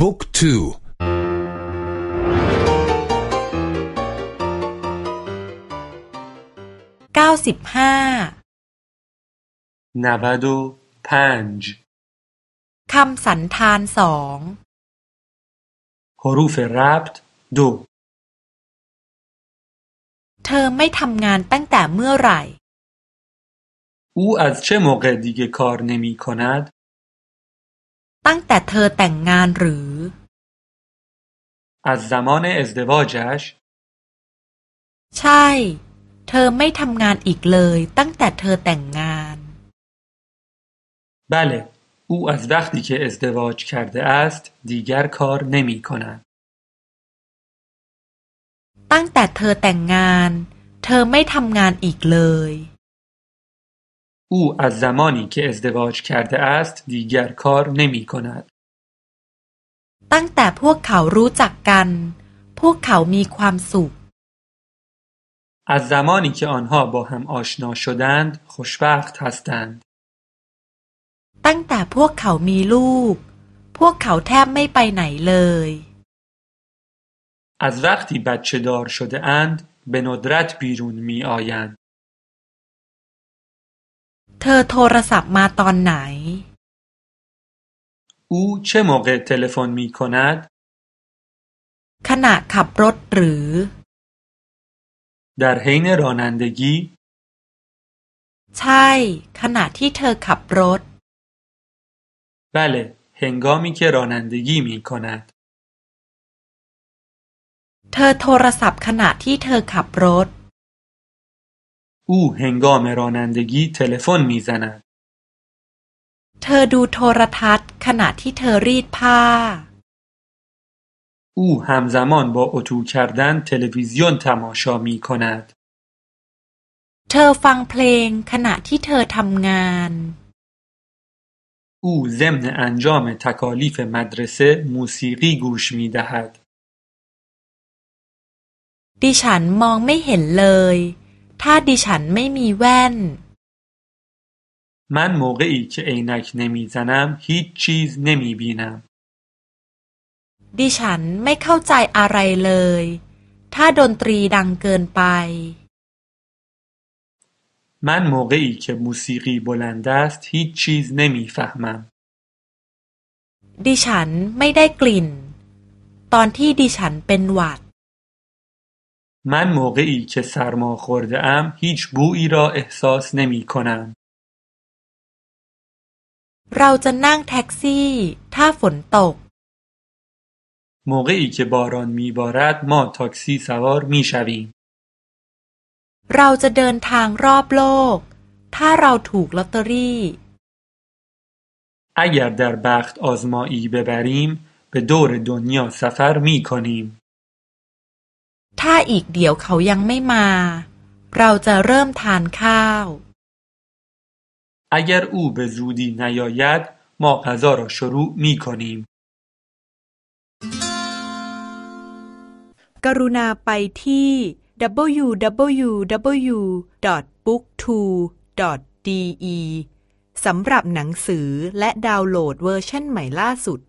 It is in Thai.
บุ๊กทูเก้าสิบห้านาบาดูพันจ์คำสันธานสองฮรูฟรับต์ดูเธอไม่ทำงานตั้งแต่เมื่อไหร่ او از چه موقع دیگه کار نمی کند؟ ตั้งแต่เธอแต่งงานหรือ از زمان ازدواجش ใช่ เธอไม่ทำงานอีกเลย ตั้งแต่เธอแต่งงาน بله او از وقتی که ازدواج کرده است دیگر کار نمی کند ตั้งแต่เธอแต่งงาน เธอไม่ทำงานอีกเลย او از زمانی که ازدواج کرده است دیگر کار نمی کند. ตั้งแต่พวกเขารู้จักกัน พวกเขามีความสุข از زمانی که آنها با هم آشنا شدند خوشبخت هستند. ตั้งแต่พวกเขามีลูก พวกเขาแทบไม่ไปไหนเลย از وقتی بچه دار شده اند به ندرت بیرون می آیند. เธอโทรศัพท์มาตอนไหน او چه موقع تلفن می کند؟ ขณะขับรถหรือ در حین رانندگی ใช่ ขณะที่เธอขับรถ بله هنگامی که رانندگی می کند เธอโทรศัพท์ขณะที่เธอขับรถ او هنگام رانندگی تلفن میزند. เธอดูโทรทัศน์ขณะที่เธอรีดผ้า او همزمان با اتو کردن تلویزیون تماشا می کند. เธอฟังเพลงขณะที่เธอทำงาน او ضمن انجام تکالیف مدرسه موسیقی گوش می دهد. ดิฉันมองไม่เห็นเลย ถ้าดิฉันไม่มีแว่น من موقعی که عینک نمیزنم هیچ چیز نمیبینم ดิฉันไม่เข้าใจอะไรเลย ถ้าดนตรีดังเกินไป من موقعی که موسیقی بلند است هیچ چیز نمیفهمم ดิฉันไม่ได้กลิ่น ตอนที่ดิฉันเป็นหวัด من موقعی که سرما خورده ام هیچ بویی را احساس نمی کنم. เราจะนั่งแท็กซี่ถ้าฝนตก موقعی که باران میبارد ما تاکسی سوار میشویم. เราจะเดินทางรอบโลก ถ้าเราถูกลอตเตอรี่ اگر در بخت آزمایی ببریم به دور دنیا سفر می کنیم. ถ้าอีกเดี๋ยวเขายังไม่มา เราจะเริ่มทานข้าว اگر او به زودی نیاید ما غذا را شروع می کنیم กรุณาไปที่ www.booktwo.de สำหรับหนังสือและดาวน์โหลดเวอร์ชันใหม่ล่าสุด